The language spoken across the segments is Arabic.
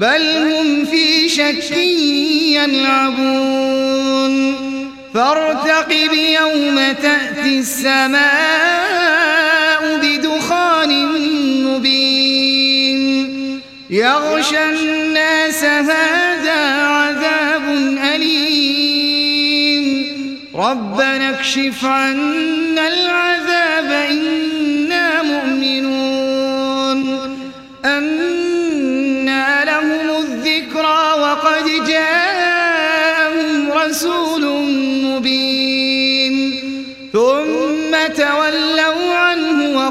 بل هم في شك يلعبون. فارتقب يوم تأتي السماء بدخان مبين. يغشى الناس هذا عذاب أليم. ربنا اكشف عنا العذاب إن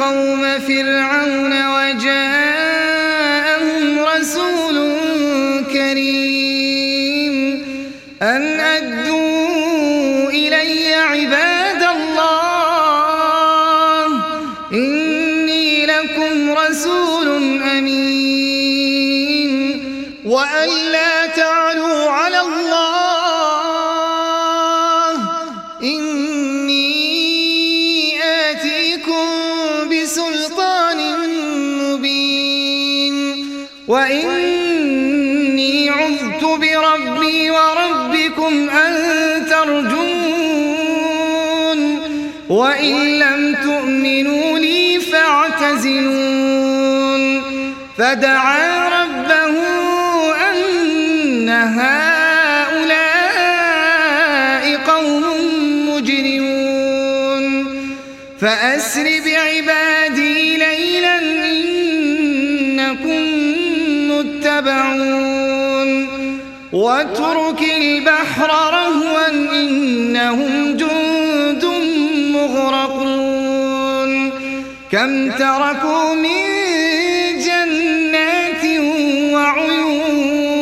قوم فرعون وجاءهم رسول كريم أن أدوا إلي عباد وَإِنِّي عُذْتُ بِرَبِّي وَرَبِّكُمْ أَن تَرْجُونَ وَإِن لَّمْ تُؤْمِنُوا لِي فَاعْتَزِلُونِ فَدَعَا رَبَّهُ أَنَّ هَؤُلَاءِ قَوْمٌ مُجْرِمُونَ فَأَسْرِ بعباد واترك البحر رهوا إنهم جند مغرقون. كم تركوا من جنات وعيون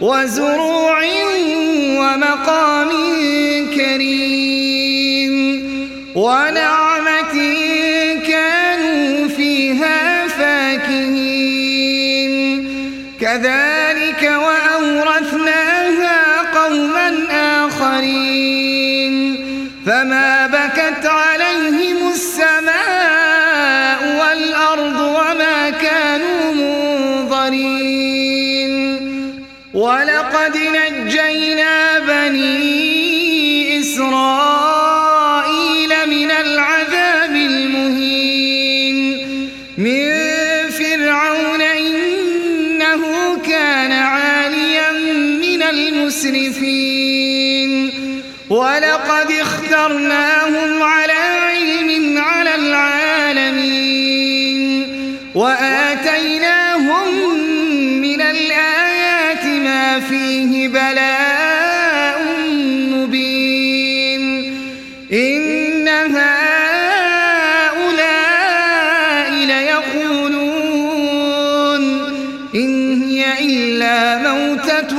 وزروع ومقام ذلك وأورثناها قوما آخرين فما بكت عليهم الساعة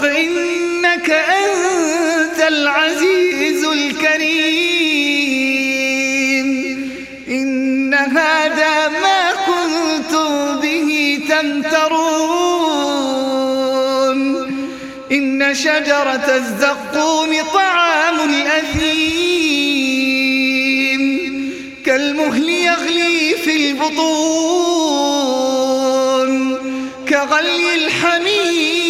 فاصبر إنك أنت العزيز الكريم. إن هذا ما كنتم به تمترون. إن شجرة الزقوم طعام الأثيم. كالمهل يغلي في البطون. كغلي الحميم.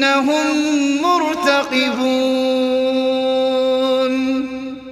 إنهم مرتقبون.